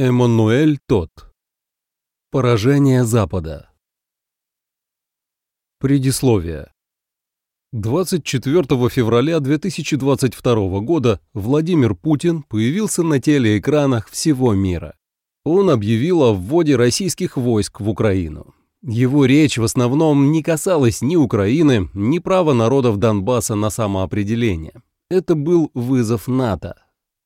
Эммануэль Тот. Поражение Запада. Предисловие. 24 февраля 2022 года Владимир Путин появился на телеэкранах всего мира. Он объявил о вводе российских войск в Украину. Его речь в основном не касалась ни Украины, ни права народов Донбасса на самоопределение. Это был вызов НАТО.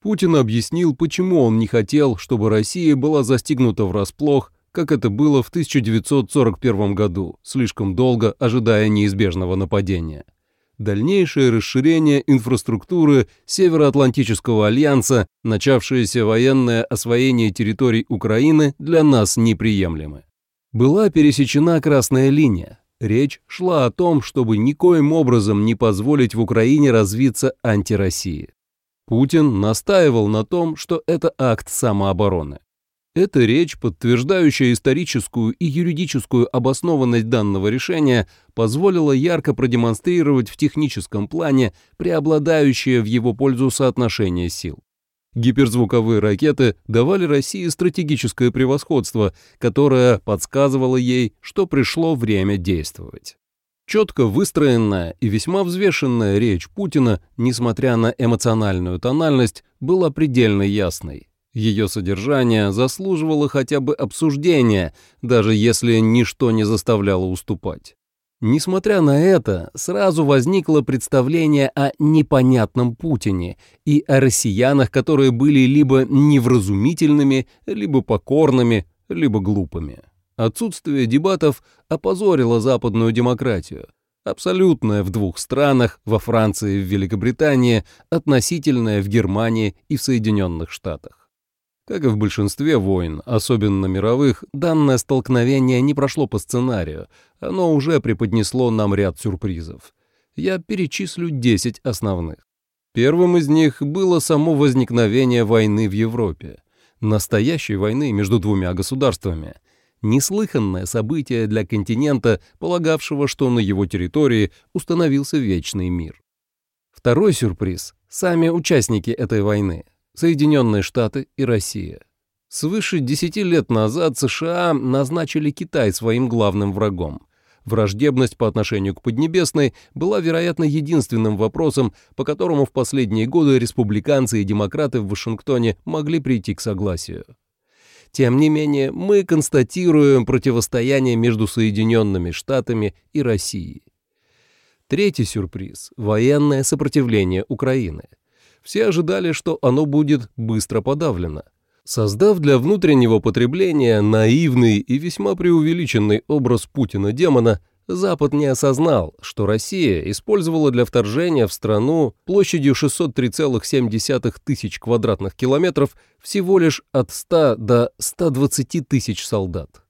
Путин объяснил, почему он не хотел, чтобы Россия была застигнута врасплох, как это было в 1941 году, слишком долго ожидая неизбежного нападения. Дальнейшее расширение инфраструктуры Североатлантического альянса, начавшееся военное освоение территорий Украины, для нас неприемлемы. Была пересечена красная линия. Речь шла о том, чтобы никоим образом не позволить в Украине развиться антироссии. Путин настаивал на том, что это акт самообороны. Эта речь, подтверждающая историческую и юридическую обоснованность данного решения, позволила ярко продемонстрировать в техническом плане преобладающее в его пользу соотношение сил. Гиперзвуковые ракеты давали России стратегическое превосходство, которое подсказывало ей, что пришло время действовать. Четко выстроенная и весьма взвешенная речь Путина, несмотря на эмоциональную тональность, была предельно ясной. Ее содержание заслуживало хотя бы обсуждения, даже если ничто не заставляло уступать. Несмотря на это, сразу возникло представление о непонятном Путине и о россиянах, которые были либо невразумительными, либо покорными, либо глупыми. Отсутствие дебатов опозорило западную демократию. Абсолютное в двух странах, во Франции и в Великобритании, относительное в Германии и в Соединенных Штатах. Как и в большинстве войн, особенно мировых, данное столкновение не прошло по сценарию, оно уже преподнесло нам ряд сюрпризов. Я перечислю 10 основных. Первым из них было само возникновение войны в Европе. Настоящей войны между двумя государствами – Неслыханное событие для континента, полагавшего, что на его территории установился вечный мир. Второй сюрприз – сами участники этой войны – Соединенные Штаты и Россия. Свыше 10 лет назад США назначили Китай своим главным врагом. Враждебность по отношению к Поднебесной была, вероятно, единственным вопросом, по которому в последние годы республиканцы и демократы в Вашингтоне могли прийти к согласию. Тем не менее, мы констатируем противостояние между Соединенными Штатами и Россией. Третий сюрприз – военное сопротивление Украины. Все ожидали, что оно будет быстро подавлено. Создав для внутреннего потребления наивный и весьма преувеличенный образ Путина-демона, Запад не осознал, что Россия использовала для вторжения в страну площадью 603,7 тысяч квадратных километров всего лишь от 100 до 120 тысяч солдат.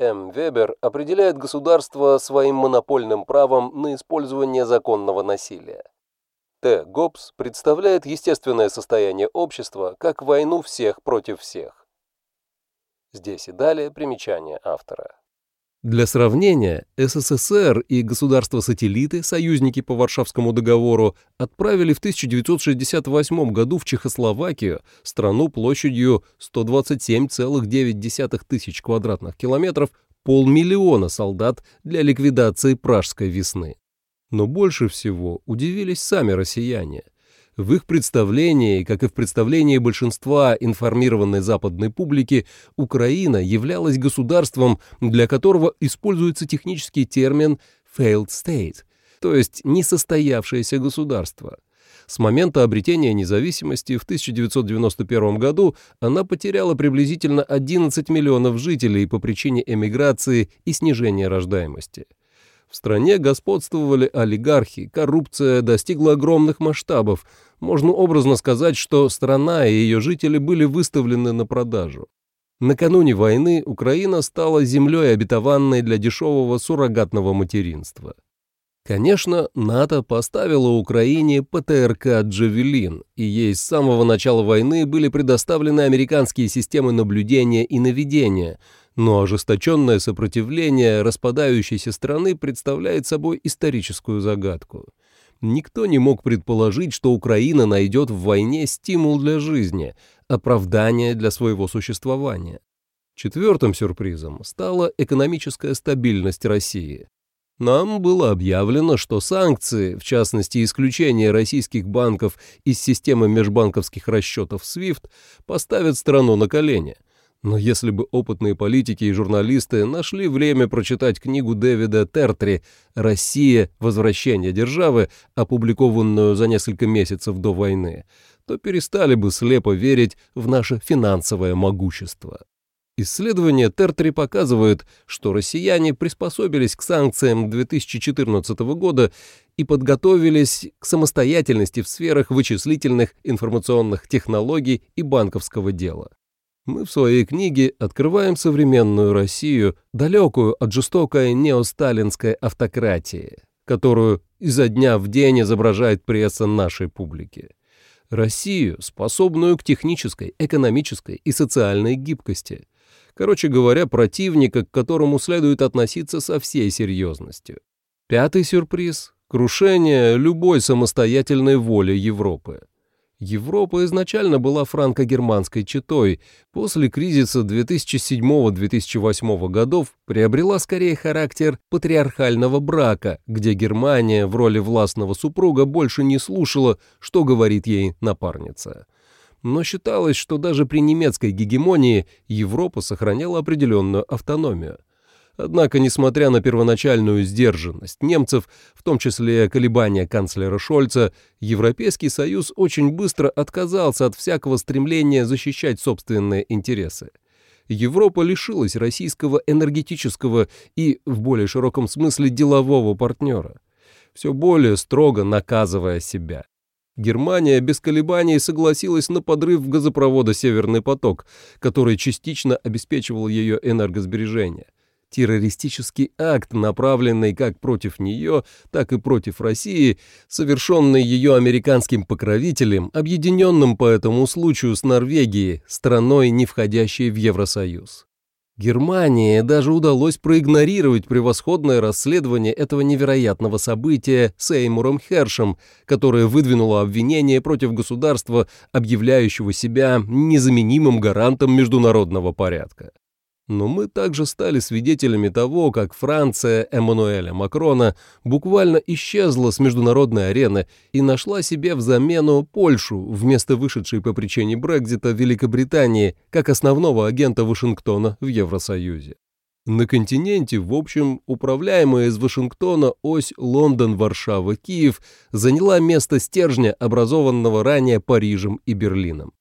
М. Вебер определяет государство своим монопольным правом на использование законного насилия. Т. Гоббс представляет естественное состояние общества как войну всех против всех. Здесь и далее примечание автора. Для сравнения, СССР и государства-сателлиты, союзники по Варшавскому договору, отправили в 1968 году в Чехословакию, страну площадью 127,9 тысяч квадратных километров, полмиллиона солдат для ликвидации Пражской весны. Но больше всего удивились сами россияне – в их представлении, как и в представлении большинства информированной западной публики, Украина являлась государством, для которого используется технический термин «failed state», то есть несостоявшееся государство. С момента обретения независимости в 1991 году она потеряла приблизительно 11 миллионов жителей по причине эмиграции и снижения рождаемости. В стране господствовали олигархи, коррупция достигла огромных масштабов. Можно образно сказать, что страна и ее жители были выставлены на продажу. Накануне войны Украина стала землей обетованной для дешевого суррогатного материнства. Конечно, НАТО поставило Украине ПТРК «Джавелин», и ей с самого начала войны были предоставлены американские системы наблюдения и наведения – но ожесточенное сопротивление распадающейся страны представляет собой историческую загадку. Никто не мог предположить, что Украина найдет в войне стимул для жизни, оправдание для своего существования. Четвертым сюрпризом стала экономическая стабильность России. Нам было объявлено, что санкции, в частности исключение российских банков из системы межбанковских расчетов SWIFT, поставят страну на колени. Но если бы опытные политики и журналисты нашли время прочитать книгу Дэвида Тертри «Россия. Возвращение державы», опубликованную за несколько месяцев до войны, то перестали бы слепо верить в наше финансовое могущество. Исследование Тертри показывает, что россияне приспособились к санкциям 2014 года и подготовились к самостоятельности в сферах вычислительных информационных технологий и банковского дела. Мы в своей книге открываем современную Россию, далекую от жестокой неосталинской автократии, которую изо дня в день изображает пресса нашей публики. Россию, способную к технической, экономической и социальной гибкости – Короче говоря, противника, к которому следует относиться со всей серьезностью. Пятый сюрприз – крушение любой самостоятельной воли Европы. Европа изначально была франко-германской четой, после кризиса 2007-2008 годов приобрела скорее характер патриархального брака, где Германия в роли властного супруга больше не слушала, что говорит ей напарница но считалось, что даже при немецкой гегемонии Европа сохраняла определенную автономию. Однако, несмотря на первоначальную сдержанность немцев, в том числе колебания канцлера Шольца, Европейский Союз очень быстро отказался от всякого стремления защищать собственные интересы. Европа лишилась российского энергетического и, в более широком смысле, делового партнера, все более строго наказывая себя. Германия без колебаний согласилась на подрыв газопровода «Северный поток», который частично обеспечивал ее энергосбережение. Террористический акт, направленный как против нее, так и против России, совершенный ее американским покровителем, объединенным по этому случаю с Норвегией, страной, не входящей в Евросоюз. Германии даже удалось проигнорировать превосходное расследование этого невероятного события Сеймуром Хершем, которое выдвинуло обвинение против государства, объявляющего себя незаменимым гарантом международного порядка. Но мы также стали свидетелями того, как Франция Эммануэля Макрона буквально исчезла с международной арены и нашла себе в замену Польшу вместо вышедшей по причине Брекзита Великобритании как основного агента Вашингтона в Евросоюзе. На континенте, в общем, управляемая из Вашингтона ось Лондон-Варшава-Киев заняла место стержня, образованного ранее Парижем и Берлином.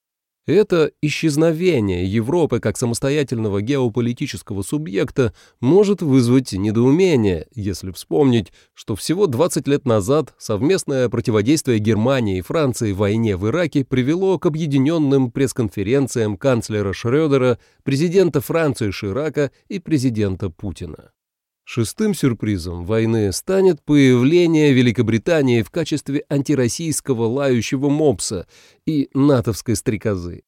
Это исчезновение Европы как самостоятельного геополитического субъекта может вызвать недоумение, если вспомнить, что всего 20 лет назад совместное противодействие Германии и Франции войне в Ираке привело к объединенным пресс-конференциям канцлера Шрёдера, президента Франции Ширака и президента Путина. Шестым сюрпризом войны станет появление Великобритании в качестве антироссийского лающего мопса и натовской стрекозы.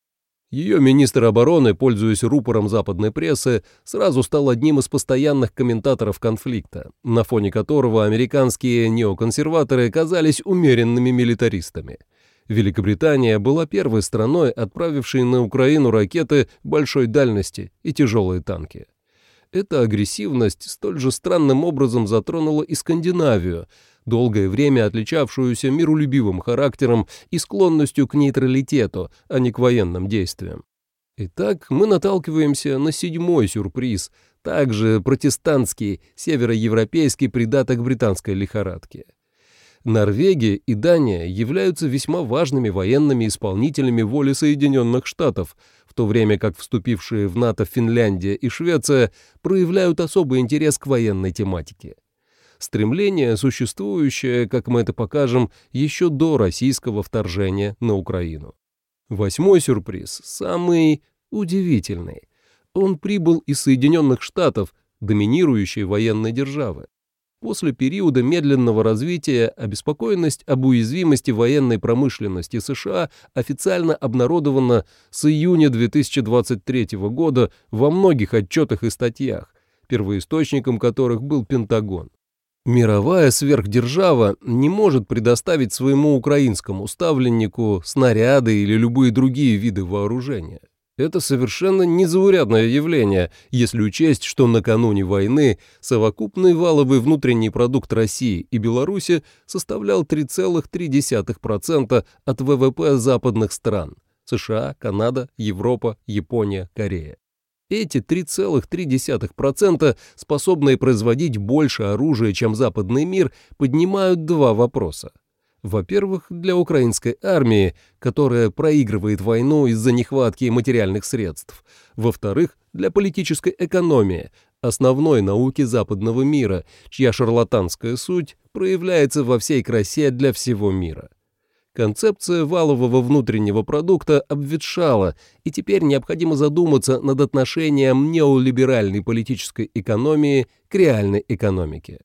Ее министр обороны, пользуясь рупором западной прессы, сразу стал одним из постоянных комментаторов конфликта, на фоне которого американские неоконсерваторы казались умеренными милитаристами. Великобритания была первой страной, отправившей на Украину ракеты большой дальности и тяжелые танки. Эта агрессивность столь же странным образом затронула и Скандинавию, долгое время отличавшуюся миролюбивым характером и склонностью к нейтралитету, а не к военным действиям. Итак, мы наталкиваемся на седьмой сюрприз, также протестантский, североевропейский придаток британской лихорадки. Норвегия и Дания являются весьма важными военными исполнителями воли Соединенных Штатов, в то время как вступившие в НАТО Финляндия и Швеция проявляют особый интерес к военной тематике. Стремление, существующее, как мы это покажем, еще до российского вторжения на Украину. Восьмой сюрприз, самый удивительный. Он прибыл из Соединенных Штатов, доминирующей военной державы. После периода медленного развития обеспокоенность об уязвимости военной промышленности США официально обнародована с июня 2023 года во многих отчетах и статьях, первоисточником которых был Пентагон. Мировая сверхдержава не может предоставить своему украинскому ставленнику снаряды или любые другие виды вооружения. Это совершенно незаурядное явление, если учесть, что накануне войны совокупный валовый внутренний продукт России и Беларуси составлял 3,3% от ВВП западных стран – США, Канада, Европа, Япония, Корея. Эти 3,3%, способные производить больше оружия, чем западный мир, поднимают два вопроса. Во-первых, для украинской армии, которая проигрывает войну из-за нехватки материальных средств. Во-вторых, для политической экономии, основной науки западного мира, чья шарлатанская суть проявляется во всей красе для всего мира. Концепция валового внутреннего продукта обветшала, и теперь необходимо задуматься над отношением неолиберальной политической экономии к реальной экономике.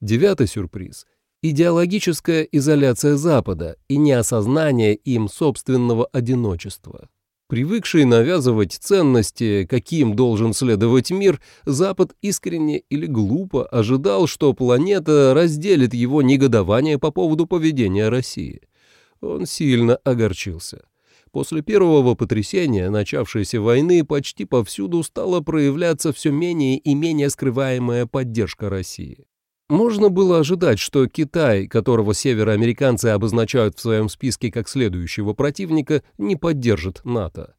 Девятый сюрприз – идеологическая изоляция Запада и неосознание им собственного одиночества. Привыкший навязывать ценности, каким должен следовать мир, Запад искренне или глупо ожидал, что планета разделит его негодование по поводу поведения России. Он сильно огорчился. После первого потрясения начавшейся войны почти повсюду стала проявляться все менее и менее скрываемая поддержка России. Можно было ожидать, что Китай, которого североамериканцы обозначают в своем списке как следующего противника, не поддержит НАТО.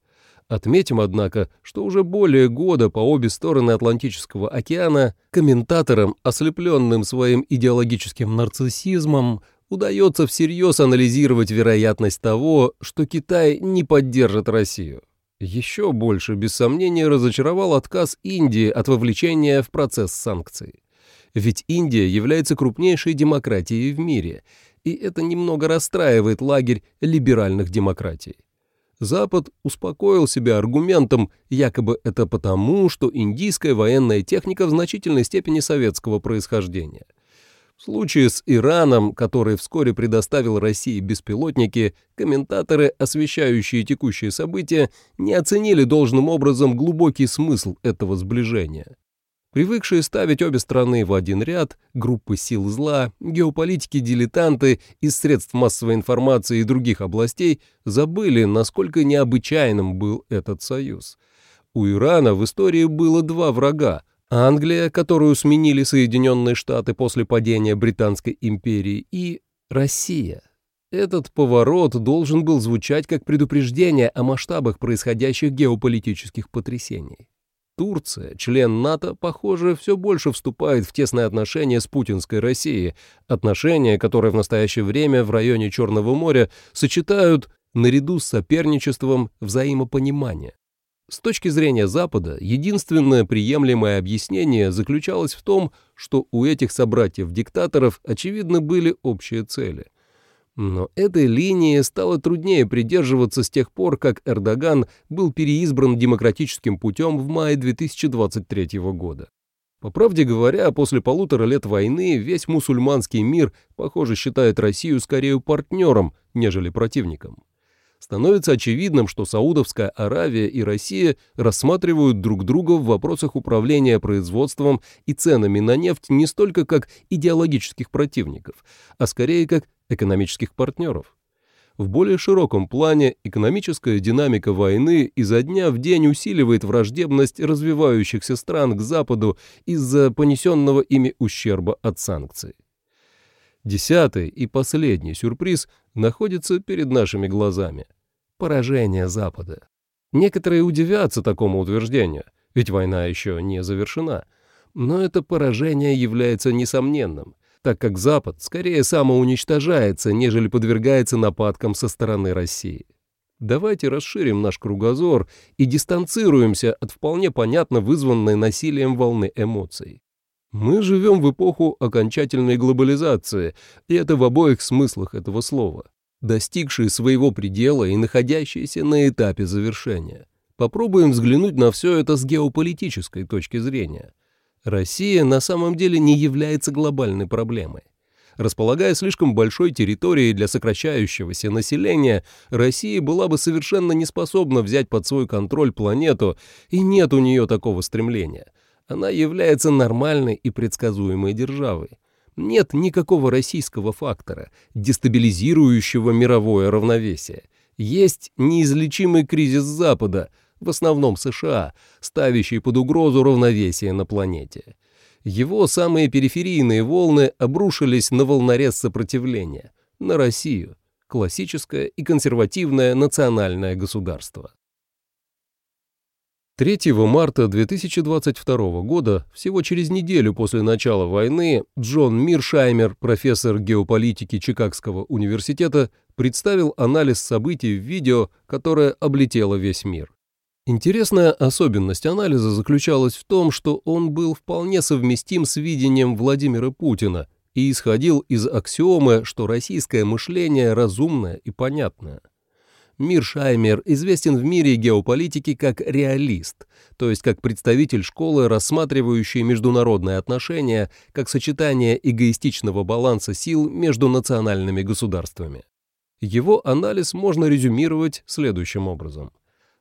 Отметим, однако, что уже более года по обе стороны Атлантического океана комментаторам, ослепленным своим идеологическим нарциссизмом, удается всерьез анализировать вероятность того, что Китай не поддержит Россию. Еще больше, без сомнения, разочаровал отказ Индии от вовлечения в процесс санкций. Ведь Индия является крупнейшей демократией в мире, и это немного расстраивает лагерь либеральных демократий. Запад успокоил себя аргументом, якобы это потому, что индийская военная техника в значительной степени советского происхождения. В случае с Ираном, который вскоре предоставил России беспилотники, комментаторы, освещающие текущие события, не оценили должным образом глубокий смысл этого сближения. Привыкшие ставить обе страны в один ряд, группы сил зла, геополитики-дилетанты из средств массовой информации и других областей забыли, насколько необычайным был этот союз. У Ирана в истории было два врага – Англия, которую сменили Соединенные Штаты после падения Британской империи, и Россия. Этот поворот должен был звучать как предупреждение о масштабах происходящих геополитических потрясений. Турция, член НАТО, похоже, все больше вступает в тесные отношения с путинской Россией, отношения, которые в настоящее время в районе Черного моря сочетают наряду с соперничеством взаимопонимание. С точки зрения Запада, единственное приемлемое объяснение заключалось в том, что у этих собратьев-диктаторов, очевидно, были общие цели – но этой линии стало труднее придерживаться с тех пор, как Эрдоган был переизбран демократическим путем в мае 2023 года. По правде говоря, после полутора лет войны весь мусульманский мир, похоже, считает Россию скорее партнером, нежели противником. Становится очевидным, что Саудовская Аравия и Россия рассматривают друг друга в вопросах управления производством и ценами на нефть не столько как идеологических противников, а скорее как экономических партнеров. В более широком плане экономическая динамика войны изо дня в день усиливает враждебность развивающихся стран к Западу из-за понесенного ими ущерба от санкций. Десятый и последний сюрприз находится перед нашими глазами. Поражение Запада. Некоторые удивятся такому утверждению, ведь война еще не завершена. Но это поражение является несомненным так как Запад скорее самоуничтожается, нежели подвергается нападкам со стороны России. Давайте расширим наш кругозор и дистанцируемся от вполне понятно вызванной насилием волны эмоций. Мы живем в эпоху окончательной глобализации, и это в обоих смыслах этого слова, достигшие своего предела и находящиеся на этапе завершения. Попробуем взглянуть на все это с геополитической точки зрения. Россия на самом деле не является глобальной проблемой. Располагая слишком большой территорией для сокращающегося населения, Россия была бы совершенно не способна взять под свой контроль планету, и нет у нее такого стремления. Она является нормальной и предсказуемой державой. Нет никакого российского фактора, дестабилизирующего мировое равновесие. Есть неизлечимый кризис Запада, в основном США, ставящий под угрозу равновесие на планете. Его самые периферийные волны обрушились на волнорез сопротивления, на Россию, классическое и консервативное национальное государство. 3 марта 2022 года, всего через неделю после начала войны, Джон Миршаймер, профессор геополитики Чикагского университета, представил анализ событий в видео, которое облетело весь мир. Интересная особенность анализа заключалась в том, что он был вполне совместим с видением Владимира Путина и исходил из аксиомы, что российское мышление разумное и понятное. Мир Шаймер известен в мире геополитики как реалист, то есть как представитель школы, рассматривающей международные отношения как сочетание эгоистичного баланса сил между национальными государствами. Его анализ можно резюмировать следующим образом.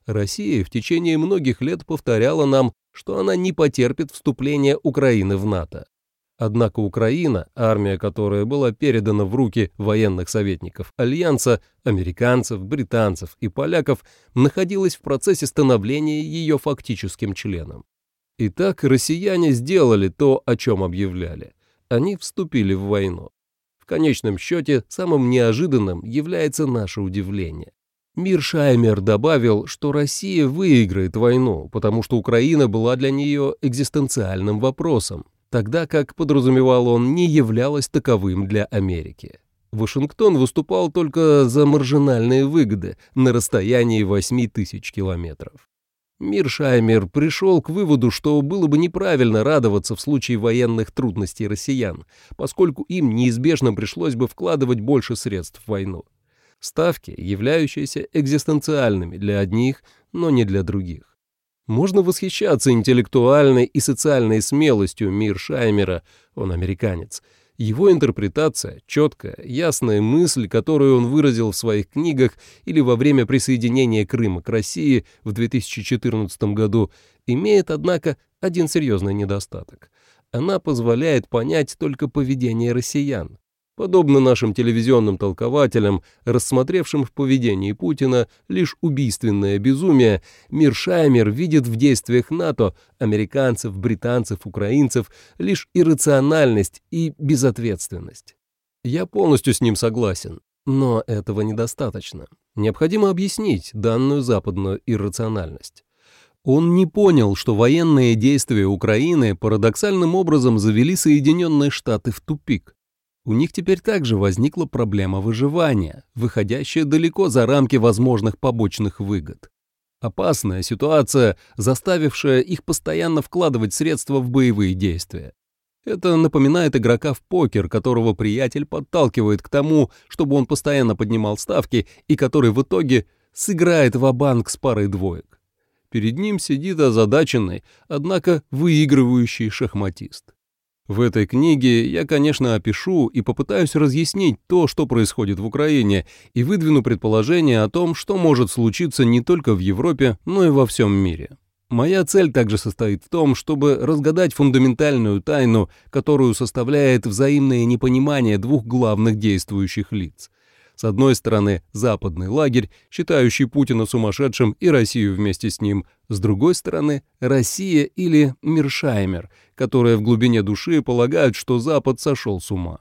Россия в течение многих лет повторяла нам, что она не потерпит вступления Украины в НАТО. Однако Украина, армия которая была передана в руки военных советников Альянса, американцев, британцев и поляков, находилась в процессе становления ее фактическим членом. Итак, россияне сделали то, о чем объявляли. Они вступили в войну. В конечном счете, самым неожиданным является наше удивление. Миршаймер добавил, что Россия выиграет войну, потому что Украина была для нее экзистенциальным вопросом, тогда как, подразумевал он, не являлась таковым для Америки. Вашингтон выступал только за маржинальные выгоды на расстоянии 8 тысяч километров. Миршаймер пришел к выводу, что было бы неправильно радоваться в случае военных трудностей россиян, поскольку им неизбежно пришлось бы вкладывать больше средств в войну ставки, являющиеся экзистенциальными для одних, но не для других. Можно восхищаться интеллектуальной и социальной смелостью Миршаймера, он американец, его интерпретация, четкая, ясная мысль, которую он выразил в своих книгах или во время присоединения Крыма к России в 2014 году, имеет, однако, один серьезный недостаток. Она позволяет понять только поведение россиян, Подобно нашим телевизионным толкователям, рассмотревшим в поведении Путина лишь убийственное безумие, Миршаймер видит в действиях НАТО, американцев, британцев, украинцев лишь иррациональность и безответственность. Я полностью с ним согласен, но этого недостаточно. Необходимо объяснить данную западную иррациональность. Он не понял, что военные действия Украины парадоксальным образом завели Соединенные Штаты в тупик. У них теперь также возникла проблема выживания, выходящая далеко за рамки возможных побочных выгод. Опасная ситуация, заставившая их постоянно вкладывать средства в боевые действия. Это напоминает игрока в покер, которого приятель подталкивает к тому, чтобы он постоянно поднимал ставки и который в итоге сыграет в банк с парой двоек. Перед ним сидит озадаченный, однако выигрывающий шахматист. В этой книге я, конечно, опишу и попытаюсь разъяснить то, что происходит в Украине, и выдвину предположение о том, что может случиться не только в Европе, но и во всем мире. Моя цель также состоит в том, чтобы разгадать фундаментальную тайну, которую составляет взаимное непонимание двух главных действующих лиц. С одной стороны, западный лагерь, считающий Путина сумасшедшим и Россию вместе с ним. С другой стороны, Россия или Миршаймер, которые в глубине души полагают, что Запад сошел с ума.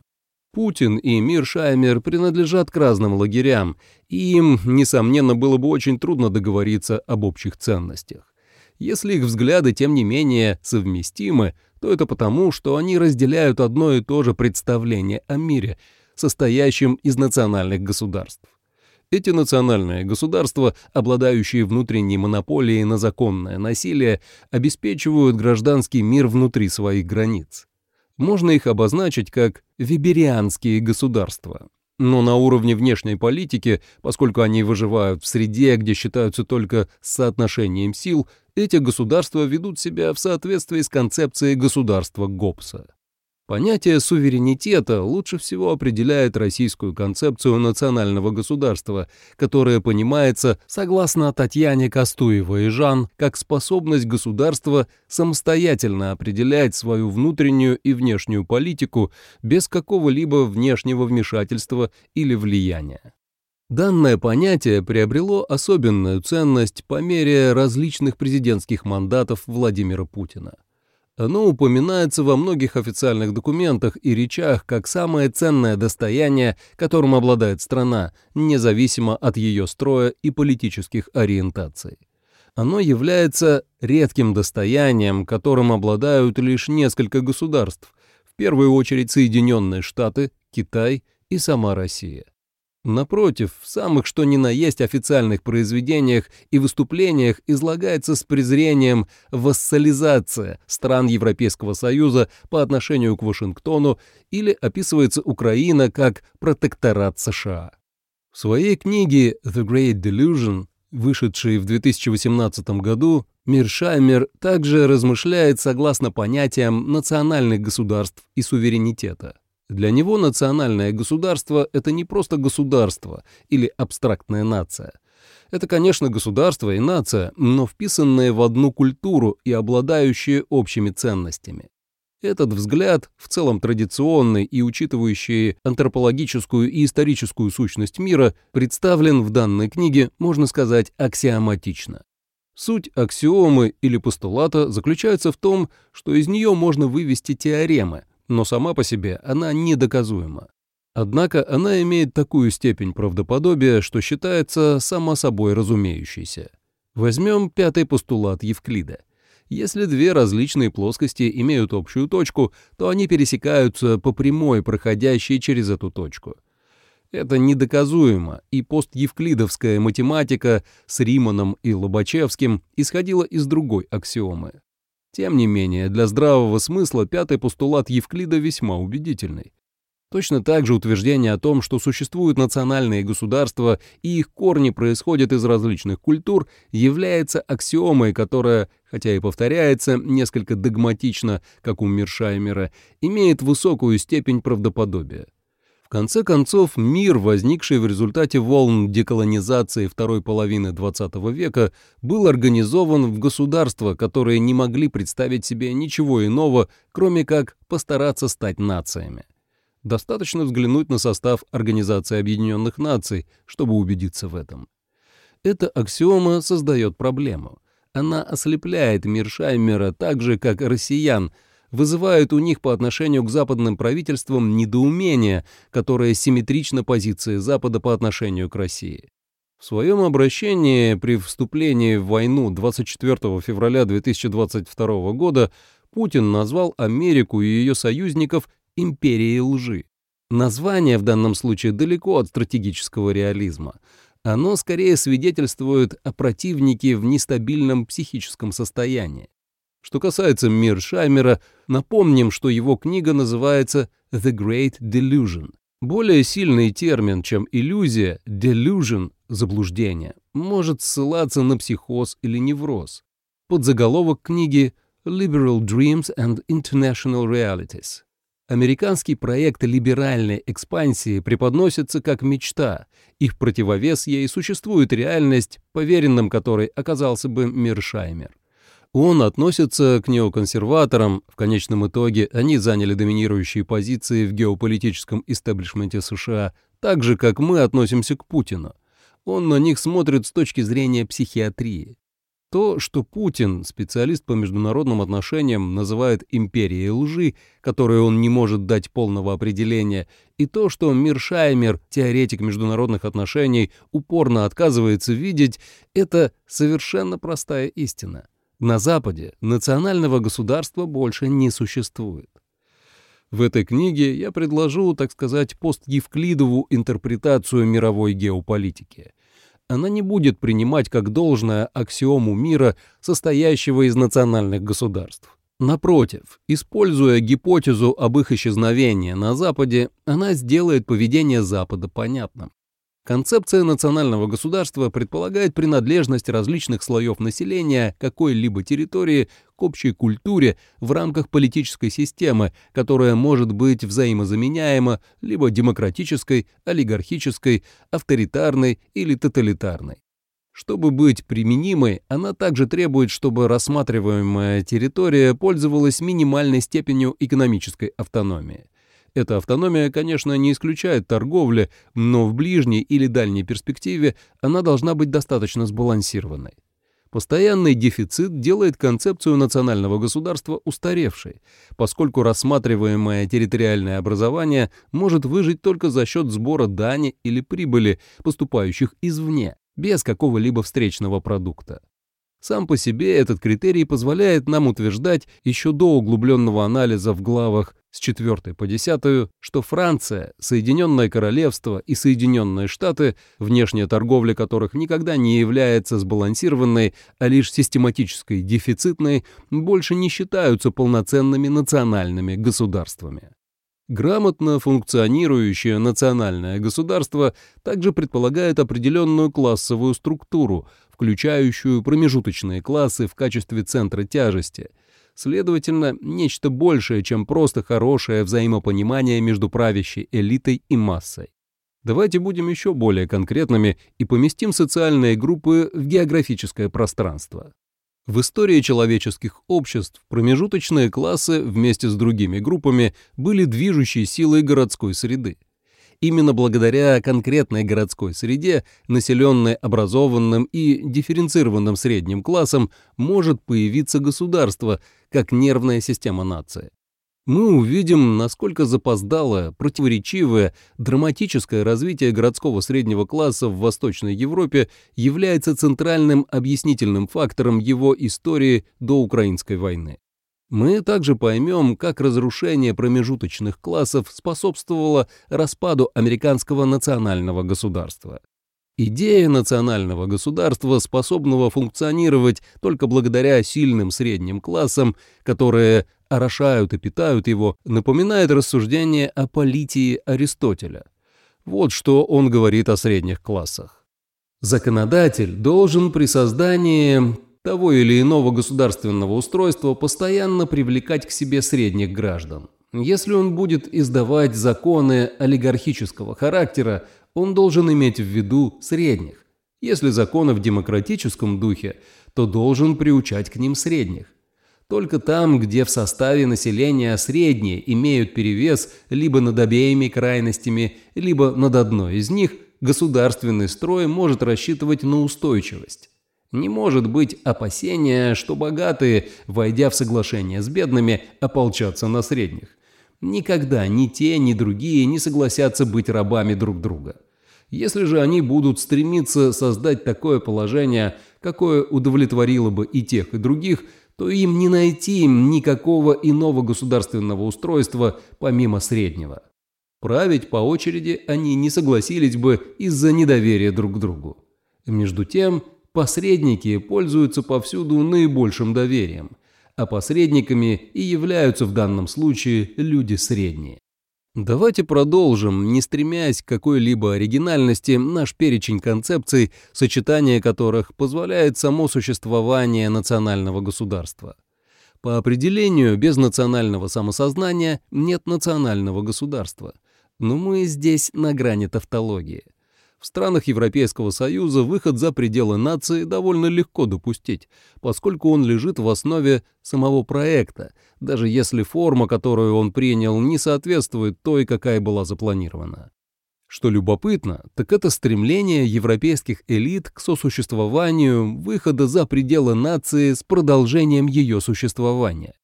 Путин и Миршаймер принадлежат к разным лагерям, и им, несомненно, было бы очень трудно договориться об общих ценностях. Если их взгляды, тем не менее, совместимы, то это потому, что они разделяют одно и то же представление о мире – состоящим из национальных государств. Эти национальные государства, обладающие внутренней монополией на законное насилие, обеспечивают гражданский мир внутри своих границ. Можно их обозначить как «виберианские государства». Но на уровне внешней политики, поскольку они выживают в среде, где считаются только соотношением сил, эти государства ведут себя в соответствии с концепцией государства Гоббса. Понятие суверенитета лучше всего определяет российскую концепцию национального государства, которая понимается, согласно Татьяне Костуевой и Жан, как способность государства самостоятельно определять свою внутреннюю и внешнюю политику без какого-либо внешнего вмешательства или влияния. Данное понятие приобрело особенную ценность по мере различных президентских мандатов Владимира Путина. Оно упоминается во многих официальных документах и речах как самое ценное достояние, которым обладает страна, независимо от ее строя и политических ориентаций. Оно является редким достоянием, которым обладают лишь несколько государств, в первую очередь Соединенные Штаты, Китай и сама Россия. Напротив, в самых что ни на есть официальных произведениях и выступлениях излагается с презрением вассализация стран Европейского Союза по отношению к Вашингтону или описывается Украина как протекторат США. В своей книге «The Great Delusion», вышедшей в 2018 году, Миршаймер также размышляет согласно понятиям национальных государств и суверенитета. Для него национальное государство – это не просто государство или абстрактная нация. Это, конечно, государство и нация, но вписанные в одну культуру и обладающие общими ценностями. Этот взгляд, в целом традиционный и учитывающий антропологическую и историческую сущность мира, представлен в данной книге, можно сказать, аксиоматично. Суть аксиомы или постулата заключается в том, что из нее можно вывести теоремы, но сама по себе она недоказуема. Однако она имеет такую степень правдоподобия, что считается само собой разумеющейся. Возьмем пятый постулат Евклида. Если две различные плоскости имеют общую точку, то они пересекаются по прямой, проходящей через эту точку. Это недоказуемо, и постевклидовская математика с Риманом и Лобачевским исходила из другой аксиомы. Тем не менее, для здравого смысла пятый постулат Евклида весьма убедительный. Точно так же утверждение о том, что существуют национальные государства и их корни происходят из различных культур, является аксиомой, которая, хотя и повторяется несколько догматично, как у Миршаймера, имеет высокую степень правдоподобия. В конце концов, мир, возникший в результате волн деколонизации второй половины XX века, был организован в государства, которые не могли представить себе ничего иного, кроме как постараться стать нациями. Достаточно взглянуть на состав Организации Объединенных Наций, чтобы убедиться в этом. Эта аксиома создает проблему. Она ослепляет мир Шаймера так же, как россиян – вызывают у них по отношению к западным правительствам недоумение, которое симметрично позиции Запада по отношению к России. В своем обращении при вступлении в войну 24 февраля 2022 года Путин назвал Америку и ее союзников «империей лжи». Название в данном случае далеко от стратегического реализма. Оно скорее свидетельствует о противнике в нестабильном психическом состоянии. Что касается Миршаймера, напомним, что его книга называется «The Great Delusion». Более сильный термин, чем иллюзия, delusion, заблуждение, может ссылаться на психоз или невроз. Подзаголовок книги «Liberal Dreams and International Realities». Американский проект либеральной экспансии преподносится как мечта, и в противовес ей существует реальность, поверенным которой оказался бы Миршаймер. Он относится к неоконсерваторам, в конечном итоге они заняли доминирующие позиции в геополитическом истеблишменте США, так же, как мы относимся к Путину. Он на них смотрит с точки зрения психиатрии. То, что Путин, специалист по международным отношениям, называет империей лжи, которой он не может дать полного определения, и то, что Миршаймер, теоретик международных отношений, упорно отказывается видеть, это совершенно простая истина. На Западе национального государства больше не существует. В этой книге я предложу, так сказать, постевклидову интерпретацию мировой геополитики. Она не будет принимать как должное аксиому мира, состоящего из национальных государств. Напротив, используя гипотезу об их исчезновении на Западе, она сделает поведение Запада понятным. Концепция национального государства предполагает принадлежность различных слоев населения какой-либо территории к общей культуре в рамках политической системы, которая может быть взаимозаменяема либо демократической, олигархической, авторитарной или тоталитарной. Чтобы быть применимой, она также требует, чтобы рассматриваемая территория пользовалась минимальной степенью экономической автономии. Эта автономия, конечно, не исключает торговли, но в ближней или дальней перспективе она должна быть достаточно сбалансированной. Постоянный дефицит делает концепцию национального государства устаревшей, поскольку рассматриваемое территориальное образование может выжить только за счет сбора дани или прибыли, поступающих извне, без какого-либо встречного продукта. Сам по себе этот критерий позволяет нам утверждать еще до углубленного анализа в главах с 4 по 10, что Франция, Соединенное Королевство и Соединенные Штаты, внешняя торговля которых никогда не является сбалансированной, а лишь систематической дефицитной, больше не считаются полноценными национальными государствами. Грамотно функционирующее национальное государство также предполагает определенную классовую структуру, включающую промежуточные классы в качестве центра тяжести – Следовательно, нечто большее, чем просто хорошее взаимопонимание между правящей элитой и массой. Давайте будем еще более конкретными и поместим социальные группы в географическое пространство. В истории человеческих обществ промежуточные классы вместе с другими группами были движущей силой городской среды. Именно благодаря конкретной городской среде, населенной образованным и дифференцированным средним классом, может появиться государство как нервная система нации. Мы увидим, насколько запоздалое, противоречивое, драматическое развитие городского среднего класса в Восточной Европе является центральным объяснительным фактором его истории до Украинской войны. Мы также поймем, как разрушение промежуточных классов способствовало распаду американского национального государства. Идея национального государства, способного функционировать только благодаря сильным средним классам, которые орошают и питают его, напоминает рассуждение о политии Аристотеля. Вот что он говорит о средних классах. Законодатель должен при создании того или иного государственного устройства постоянно привлекать к себе средних граждан. Если он будет издавать законы олигархического характера, он должен иметь в виду средних. Если законы в демократическом духе, то должен приучать к ним средних. Только там, где в составе населения средние имеют перевес либо над обеими крайностями, либо над одной из них, государственный строй может рассчитывать на устойчивость. Не может быть опасения, что богатые, войдя в соглашение с бедными, ополчатся на средних. Никогда ни те, ни другие не согласятся быть рабами друг друга. Если же они будут стремиться создать такое положение, какое удовлетворило бы и тех, и других, то им не найти никакого иного государственного устройства помимо среднего. Править по очереди они не согласились бы из-за недоверия друг к другу. Между тем, Посредники пользуются повсюду наибольшим доверием, а посредниками и являются в данном случае люди средние. Давайте продолжим, не стремясь к какой-либо оригинальности, наш перечень концепций, сочетание которых позволяет само существование национального государства. По определению, без национального самосознания нет национального государства. Но мы здесь на грани тавтологии. В странах Европейского Союза выход за пределы нации довольно легко допустить, поскольку он лежит в основе самого проекта, даже если форма, которую он принял, не соответствует той, какая была запланирована. Что любопытно, так это стремление европейских элит к сосуществованию выхода за пределы нации с продолжением ее существования.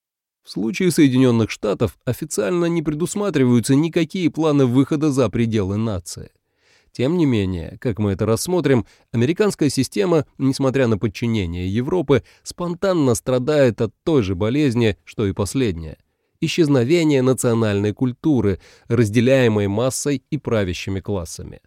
В случае Соединенных Штатов официально не предусматриваются никакие планы выхода за пределы нации. Тем не менее, как мы это рассмотрим, американская система, несмотря на подчинение Европы, спонтанно страдает от той же болезни, что и последняя – исчезновение национальной культуры, разделяемой массой и правящими классами.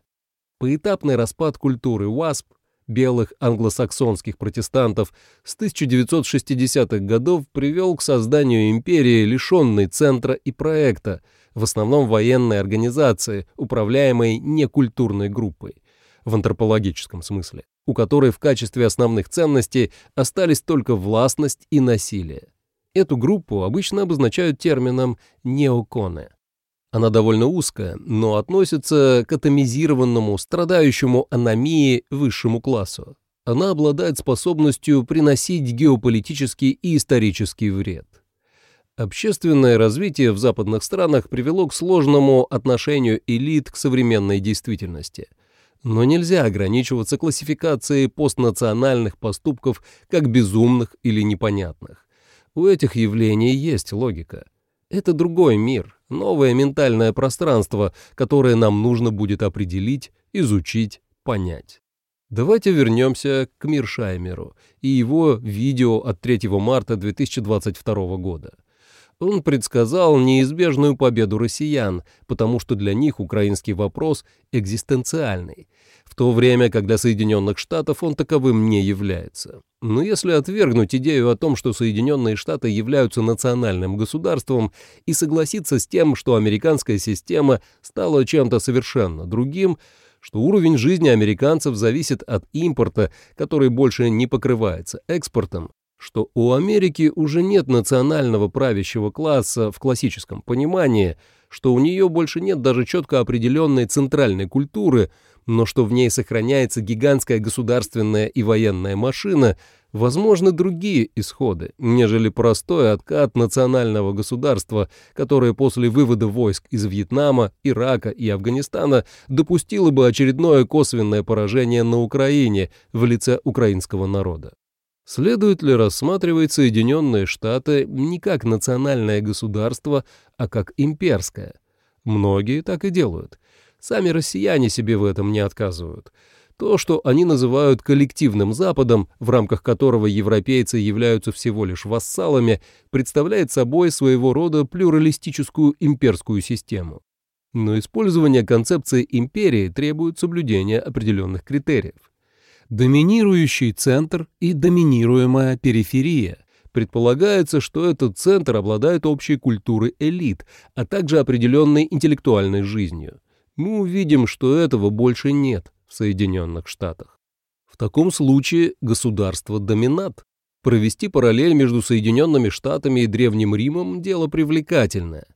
Поэтапный распад культуры ВАСП белых англосаксонских протестантов с 1960-х годов привел к созданию империи, лишенной центра и проекта, в основном военной организации, управляемой некультурной группой. в антропологическом смысле, у которой в качестве основных ценностей остались только властность и насилие. Эту группу обычно обозначают термином «неоконе». Она довольно узкая, но относится к атомизированному, страдающему аномии высшему классу. Она обладает способностью приносить геополитический и исторический вред. Общественное развитие в западных странах привело к сложному отношению элит к современной действительности. Но нельзя ограничиваться классификацией постнациональных поступков как безумных или непонятных. У этих явлений есть логика. Это другой мир, новое ментальное пространство, которое нам нужно будет определить, изучить, понять. Давайте вернемся к Миршаймеру и его видео от 3 марта 2022 года. Он предсказал неизбежную победу россиян, потому что для них украинский вопрос экзистенциальный, в то время как для Соединенных Штатов он таковым не является. Но если отвергнуть идею о том, что Соединенные Штаты являются национальным государством, и согласиться с тем, что американская система стала чем-то совершенно другим, что уровень жизни американцев зависит от импорта, который больше не покрывается экспортом, что у Америки уже нет национального правящего класса в классическом понимании, что у нее больше нет даже четко определенной центральной культуры, но что в ней сохраняется гигантская государственная и военная машина, возможны другие исходы, нежели простой откат национального государства, которое после вывода войск из Вьетнама, Ирака и Афганистана допустило бы очередное косвенное поражение на Украине в лице украинского народа. Следует ли рассматривать Соединенные Штаты не как национальное государство, а как имперское? Многие так и делают. Сами россияне себе в этом не отказывают. То, что они называют коллективным Западом, в рамках которого европейцы являются всего лишь вассалами, представляет собой своего рода плюралистическую имперскую систему. Но использование концепции империи требует соблюдения определенных критериев доминирующий центр и доминируемая периферия. Предполагается, что этот центр обладает общей культурой элит, а также определенной интеллектуальной жизнью. Мы увидим, что этого больше нет в Соединенных Штатах. В таком случае государство-доминат. Провести параллель между Соединенными Штатами и Древним Римом – дело привлекательное.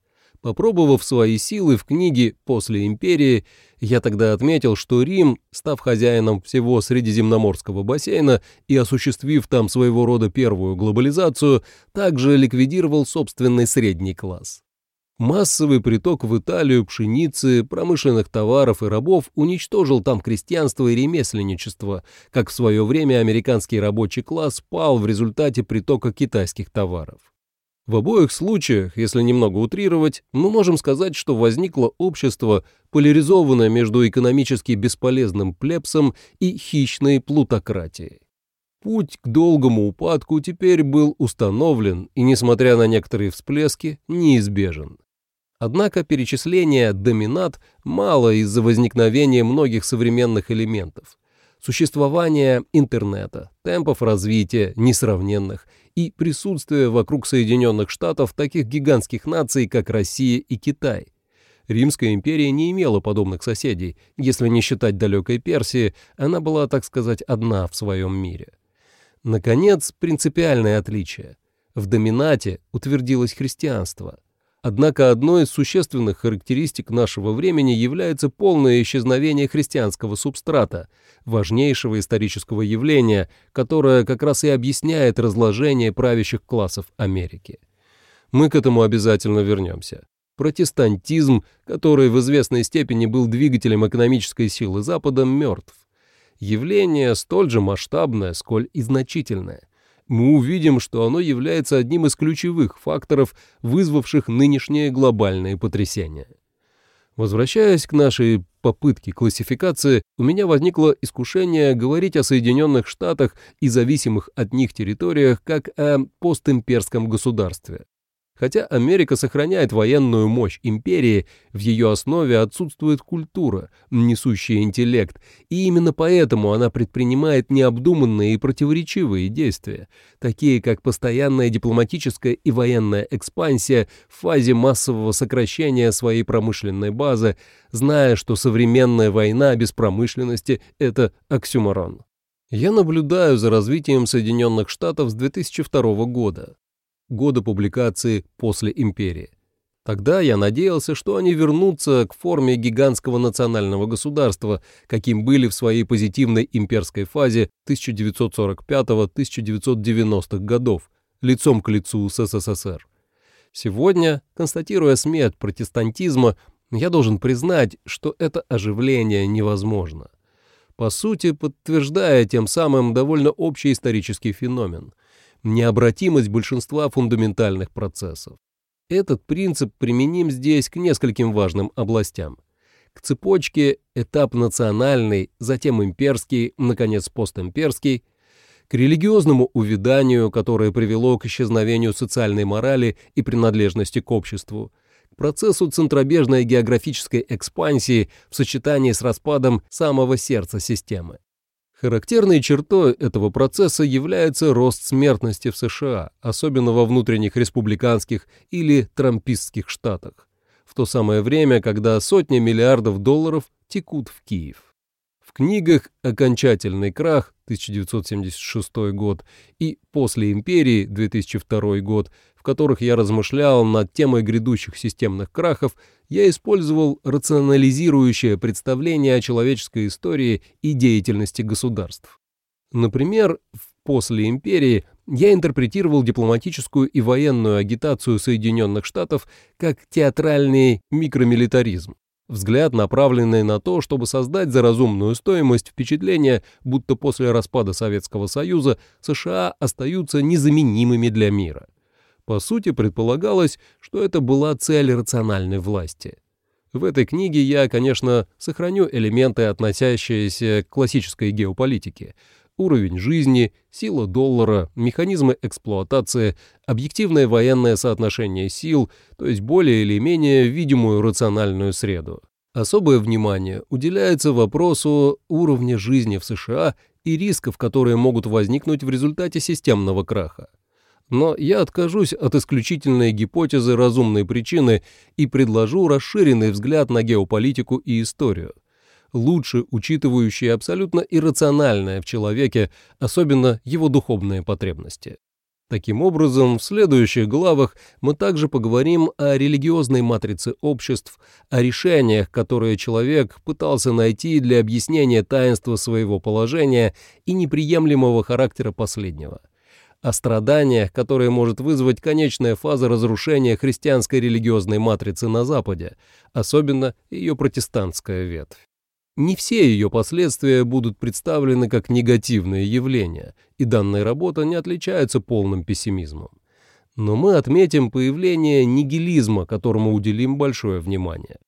Попробовав свои силы в книге «После империи», я тогда отметил, что Рим, став хозяином всего Средиземноморского бассейна и осуществив там своего рода первую глобализацию, также ликвидировал собственный средний класс. Массовый приток в Италию пшеницы, промышленных товаров и рабов уничтожил там крестьянство и ремесленничество, как в свое время американский рабочий класс пал в результате притока китайских товаров. В обоих случаях, если немного утрировать, мы можем сказать, что возникло общество, поляризованное между экономически бесполезным плебсом и хищной плутократией. Путь к долгому упадку теперь был установлен и, несмотря на некоторые всплески, неизбежен. Однако перечисление «доминат» мало из-за возникновения многих современных элементов существования интернета, темпов развития несравненных и присутствия вокруг Соединенных Штатов таких гигантских наций, как Россия и Китай. Римская империя не имела подобных соседей, если не считать далекой Персии, она была, так сказать, одна в своем мире. Наконец, принципиальное отличие. В доминате утвердилось христианство – Однако одной из существенных характеристик нашего времени является полное исчезновение христианского субстрата, важнейшего исторического явления, которое как раз и объясняет разложение правящих классов Америки. Мы к этому обязательно вернемся. Протестантизм, который в известной степени был двигателем экономической силы Запада, мертв. Явление столь же масштабное, сколь и значительное мы увидим, что оно является одним из ключевых факторов, вызвавших нынешнее глобальное потрясение. Возвращаясь к нашей попытке классификации, у меня возникло искушение говорить о Соединенных Штатах и зависимых от них территориях как о постимперском государстве. Хотя Америка сохраняет военную мощь империи, в ее основе отсутствует культура, несущая интеллект, и именно поэтому она предпринимает необдуманные и противоречивые действия, такие как постоянная дипломатическая и военная экспансия в фазе массового сокращения своей промышленной базы, зная, что современная война без промышленности – это оксюморон. Я наблюдаю за развитием Соединенных Штатов с 2002 года года публикации «После империи». Тогда я надеялся, что они вернутся к форме гигантского национального государства, каким были в своей позитивной имперской фазе 1945-1990-х годов, лицом к лицу с СССР. Сегодня, констатируя смерть протестантизма, я должен признать, что это оживление невозможно. По сути, подтверждая тем самым довольно общий исторический феномен – необратимость большинства фундаментальных процессов. Этот принцип применим здесь к нескольким важным областям. К цепочке этап национальный, затем имперский, наконец постимперский, к религиозному увяданию, которое привело к исчезновению социальной морали и принадлежности к обществу, к процессу центробежной географической экспансии в сочетании с распадом самого сердца системы. Характерной чертой этого процесса является рост смертности в США, особенно во внутренних республиканских или трампистских штатах, в то самое время, когда сотни миллиардов долларов текут в Киев. В книгах «Окончательный крах» 1976 год и «После империи» 2002 год, в которых я размышлял над темой грядущих системных крахов, я использовал рационализирующее представление о человеческой истории и деятельности государств. Например, в «После империи» я интерпретировал дипломатическую и военную агитацию Соединенных Штатов как театральный микромилитаризм. Взгляд, направленный на то, чтобы создать за разумную стоимость впечатление, будто после распада Советского Союза США остаются незаменимыми для мира. По сути, предполагалось, что это была цель рациональной власти. В этой книге я, конечно, сохраню элементы, относящиеся к классической геополитике, уровень жизни, сила доллара, механизмы эксплуатации, объективное военное соотношение сил, то есть более или менее видимую рациональную среду. Особое внимание уделяется вопросу уровня жизни в США и рисков, которые могут возникнуть в результате системного краха. Но я откажусь от исключительной гипотезы разумной причины и предложу расширенный взгляд на геополитику и историю – лучше учитывающие абсолютно иррациональное в человеке, особенно его духовные потребности. Таким образом, в следующих главах мы также поговорим о религиозной матрице обществ, о решениях, которые человек пытался найти для объяснения таинства своего положения и неприемлемого характера последнего, о страданиях, которые может вызвать конечная фаза разрушения христианской религиозной матрицы на Западе, особенно ее протестантская ветвь. Не все ее последствия будут представлены как негативные явления, и данная работа не отличается полным пессимизмом. Но мы отметим появление нигилизма, которому уделим большое внимание.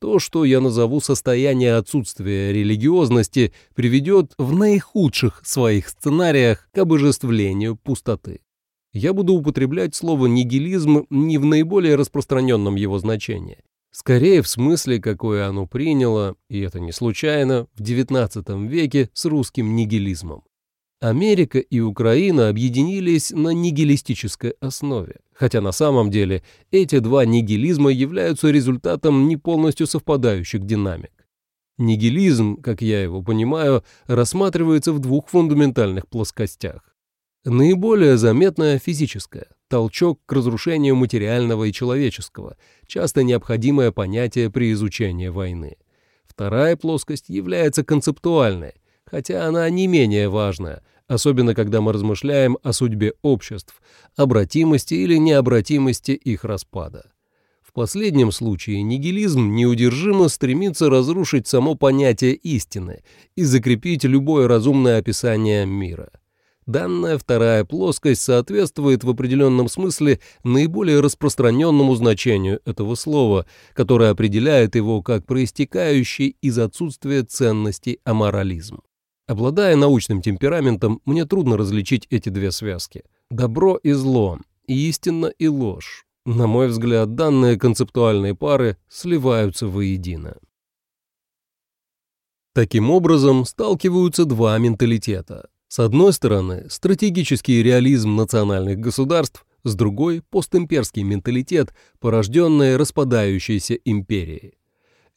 То, что я назову состояние отсутствия религиозности, приведет в наихудших своих сценариях к обожествлению пустоты. Я буду употреблять слово «нигилизм» не в наиболее распространенном его значении, Скорее в смысле, какое оно приняло, и это не случайно, в XIX веке с русским нигилизмом. Америка и Украина объединились на нигилистической основе, хотя на самом деле эти два нигилизма являются результатом не полностью совпадающих динамик. Нигилизм, как я его понимаю, рассматривается в двух фундаментальных плоскостях. Наиболее заметная физическая, толчок к разрушению материального и человеческого, часто необходимое понятие при изучении войны. Вторая плоскость является концептуальной, хотя она не менее важная, особенно когда мы размышляем о судьбе обществ, обратимости или необратимости их распада. В последнем случае нигилизм неудержимо стремится разрушить само понятие истины и закрепить любое разумное описание мира. Данная вторая плоскость соответствует в определенном смысле наиболее распространенному значению этого слова, которое определяет его как проистекающий из отсутствия ценностей аморализм. Обладая научным темпераментом, мне трудно различить эти две связки – добро и зло, истина и ложь, На мой взгляд, данные концептуальные пары сливаются воедино. Таким образом, сталкиваются два менталитета. С одной стороны, стратегический реализм национальных государств, с другой – постимперский менталитет, порожденный распадающейся империей.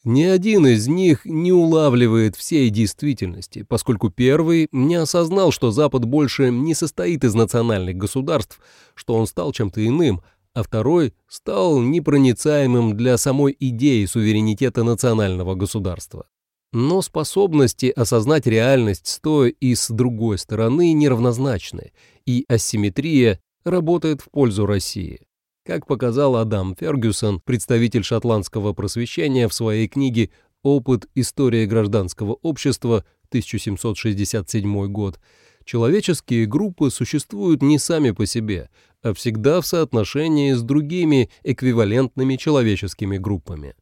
Ни один из них не улавливает всей действительности, поскольку первый не осознал, что Запад больше не состоит из национальных государств, что он стал чем-то иным, а второй стал непроницаемым для самой идеи суверенитета национального государства. Но способности осознать реальность с той и с другой стороны неравнозначны, и асимметрия работает в пользу России. Как показал Адам Фергюсон, представитель шотландского просвещения в своей книге «Опыт истории гражданского общества» 1767 год, человеческие группы существуют не сами по себе, а всегда в соотношении с другими эквивалентными человеческими группами.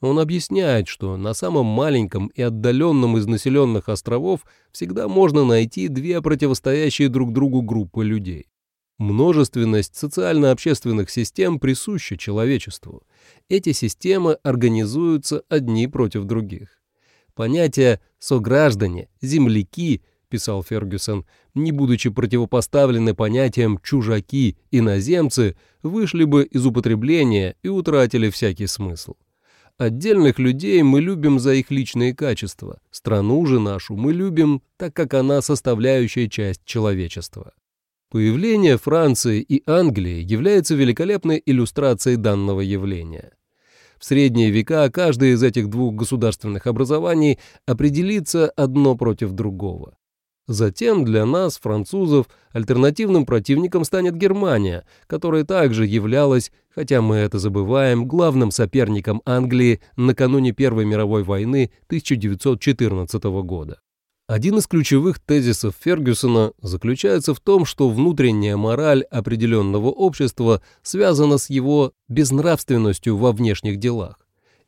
Он объясняет, что на самом маленьком и отдаленном из населенных островов всегда можно найти две противостоящие друг другу группы людей. Множественность социально-общественных систем присуща человечеству. Эти системы организуются одни против других. Понятие «сограждане», «земляки», писал Фергюсон, не будучи противопоставлены понятиям «чужаки», «иноземцы», вышли бы из употребления и утратили всякий смысл. Отдельных людей мы любим за их личные качества, страну же нашу мы любим, так как она составляющая часть человечества. Появление Франции и Англии является великолепной иллюстрацией данного явления. В средние века каждое из этих двух государственных образований определится одно против другого. Затем для нас, французов, альтернативным противником станет Германия, которая также являлась, хотя мы это забываем, главным соперником Англии накануне Первой мировой войны 1914 года. Один из ключевых тезисов Фергюсона заключается в том, что внутренняя мораль определенного общества связана с его безнравственностью во внешних делах.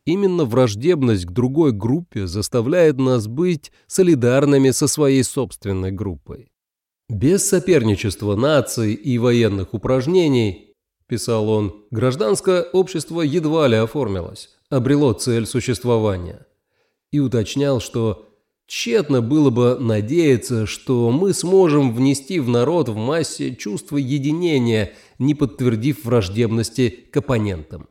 Именно враждебность к другой группе заставляет нас быть солидарными со своей собственной группой. Без соперничества наций и военных упражнений, писал он, гражданское общество едва ли оформилось, обрело цель существования. И уточнял, что Тщетно было бы надеяться, что мы сможем внести в народ в массе чувство единения, не подтвердив враждебности к оппонентам.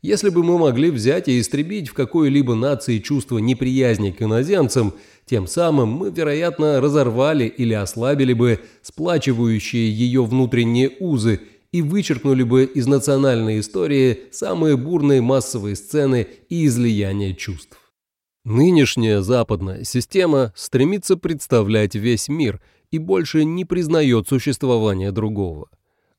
Если бы мы могли взять и истребить в какой-либо нации чувство неприязни к иноземцам, тем самым мы, вероятно, разорвали или ослабили бы сплачивающие ее внутренние узы и вычеркнули бы из национальной истории самые бурные массовые сцены и излияния чувств. Нынешняя западная система стремится представлять весь мир и больше не признает существование другого.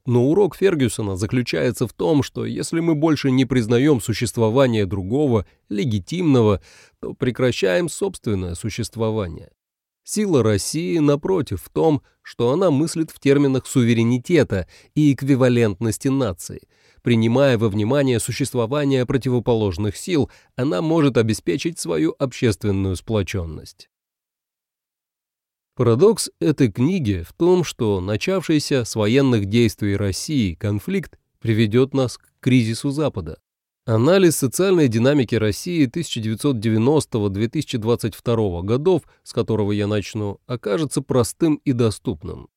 Но урок Фергюсона заключается в том, что если мы больше не признаем существование другого, легитимного, то прекращаем собственное существование. Сила России, напротив, в том, что она мыслит в терминах суверенитета и эквивалентности нации – Принимая во внимание существование противоположных сил, она может обеспечить свою общественную сплоченность. Парадокс этой книги в том, что начавшийся с военных действий России конфликт приведет нас к кризису Запада. Анализ социальной динамики России 1990-2022 годов, с которого я начну, окажется простым и доступным.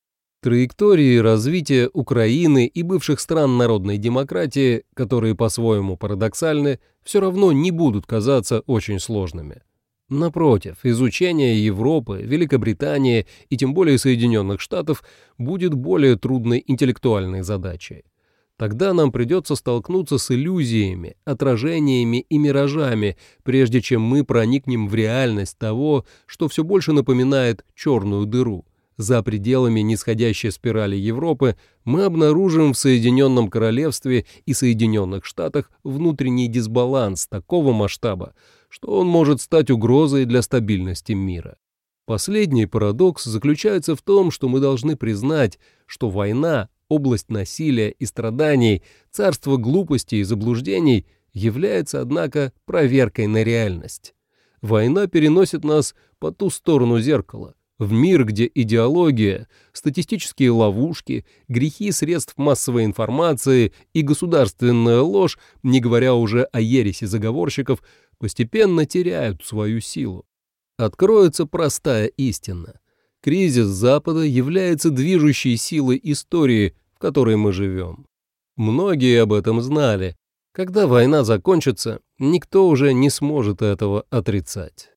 Траектории развития Украины и бывших стран народной демократии, которые по-своему парадоксальны, все равно не будут казаться очень сложными. Напротив, изучение Европы, Великобритании и тем более Соединенных Штатов будет более трудной интеллектуальной задачей. Тогда нам придется столкнуться с иллюзиями, отражениями и миражами, прежде чем мы проникнем в реальность того, что все больше напоминает черную дыру – за пределами нисходящей спирали Европы мы обнаружим в Соединенном Королевстве и Соединенных Штатах внутренний дисбаланс такого масштаба, что он может стать угрозой для стабильности мира. Последний парадокс заключается в том, что мы должны признать, что война, область насилия и страданий, царство глупости и заблуждений является, однако, проверкой на реальность. Война переносит нас по ту сторону зеркала, В мир, где идеология, статистические ловушки, грехи средств массовой информации и государственная ложь, не говоря уже о ереси заговорщиков, постепенно теряют свою силу. Откроется простая истина. Кризис Запада является движущей силой истории, в которой мы живем. Многие об этом знали. Когда война закончится, никто уже не сможет этого отрицать.